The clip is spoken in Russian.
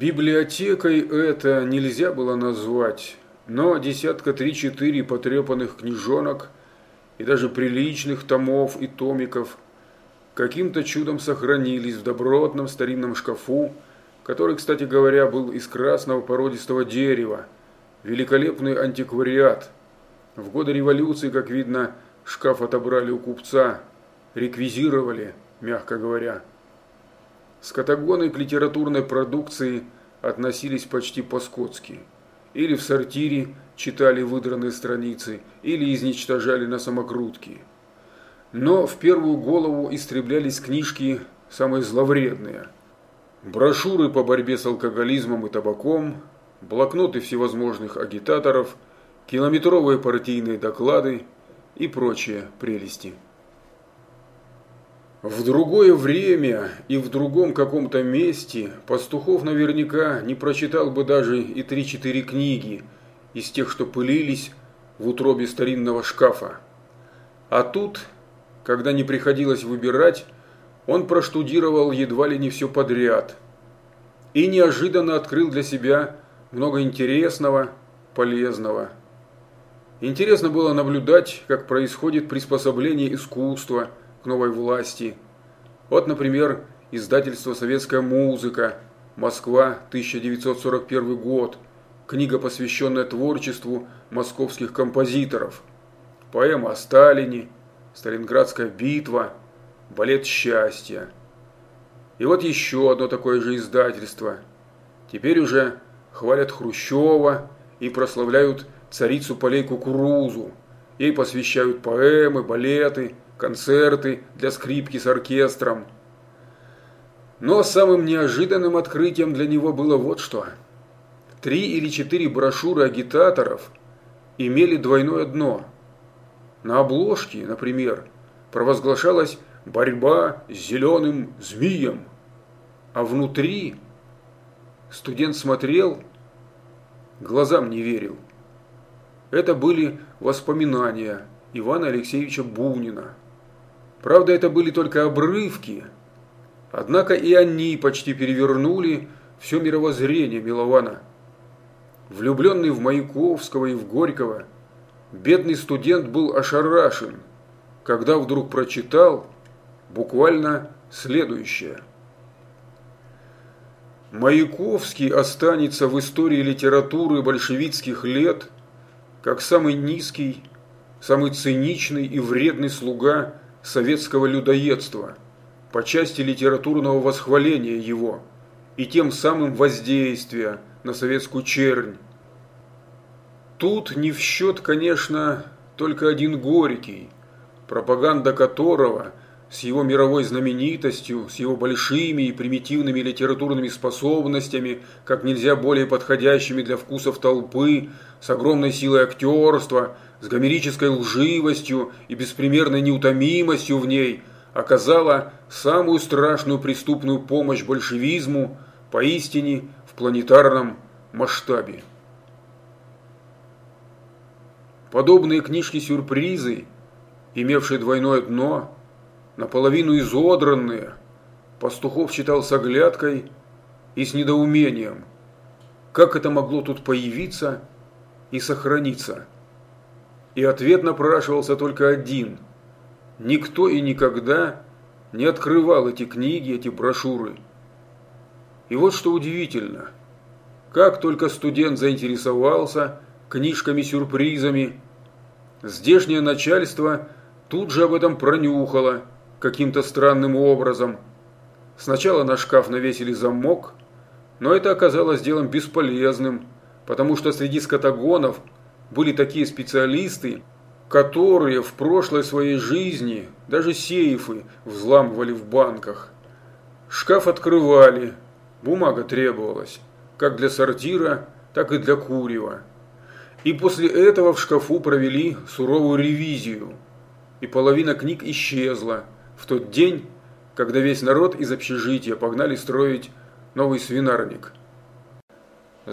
Библиотекой это нельзя было назвать, но десятка три-четыре потрепанных книжонок и даже приличных томов и томиков каким-то чудом сохранились в добротном старинном шкафу, который, кстати говоря, был из красного породистого дерева, великолепный антиквариат. В годы революции, как видно, шкаф отобрали у купца, реквизировали, мягко говоря. Скотагоны к литературной продукции относились почти по-скотски. Или в сортире читали выдранные страницы, или изничтожали на самокрутки. Но в первую голову истреблялись книжки самые зловредные. Брошюры по борьбе с алкоголизмом и табаком, блокноты всевозможных агитаторов, километровые партийные доклады и прочие прелести. В другое время и в другом каком-то месте Пастухов наверняка не прочитал бы даже и три-четыре книги из тех, что пылились в утробе старинного шкафа. А тут, когда не приходилось выбирать, он проштудировал едва ли не все подряд и неожиданно открыл для себя много интересного, полезного. Интересно было наблюдать, как происходит приспособление искусства – к новой власти. Вот, например, издательство «Советская музыка», Москва, 1941 год, книга, посвященная творчеству московских композиторов, поэма о Сталине, Сталинградская битва, балет счастья. И вот еще одно такое же издательство. Теперь уже хвалят Хрущева и прославляют царицу полей кукурузу. Ей посвящают поэмы, балеты – концерты для скрипки с оркестром. Но самым неожиданным открытием для него было вот что. Три или четыре брошюры агитаторов имели двойное дно. На обложке, например, провозглашалась борьба с зеленым змеем, а внутри студент смотрел, глазам не верил. Это были воспоминания Ивана Алексеевича Бунина. Правда, это были только обрывки. Однако и они почти перевернули все мировоззрение Милована. Влюбленный в Маяковского и в Горького, бедный студент был ошарашен, когда вдруг прочитал буквально следующее. Маяковский останется в истории литературы большевистских лет как самый низкий, самый циничный и вредный слуга советского людоедства по части литературного восхваления его и тем самым воздействия на советскую чернь. Тут не в счет, конечно, только один Горький, пропаганда которого с его мировой знаменитостью, с его большими и примитивными литературными способностями, как нельзя более подходящими для вкусов толпы, с огромной силой актерства – с гомерической лживостью и беспримерной неутомимостью в ней оказала самую страшную преступную помощь большевизму поистине в планетарном масштабе. Подобные книжки-сюрпризы, имевшие двойное дно, наполовину изодранные, Пастухов читал с оглядкой и с недоумением. Как это могло тут появиться и сохраниться? И ответ напрашивался только один. Никто и никогда не открывал эти книги, эти брошюры. И вот что удивительно. Как только студент заинтересовался книжками-сюрпризами, здешнее начальство тут же об этом пронюхало каким-то странным образом. Сначала на шкаф навесили замок, но это оказалось делом бесполезным, потому что среди скотагонов – были такие специалисты, которые в прошлой своей жизни даже сейфы взламывали в банках. Шкаф открывали, бумага требовалась, как для сортира, так и для курева. И после этого в шкафу провели суровую ревизию, и половина книг исчезла в тот день, когда весь народ из общежития погнали строить новый свинарник –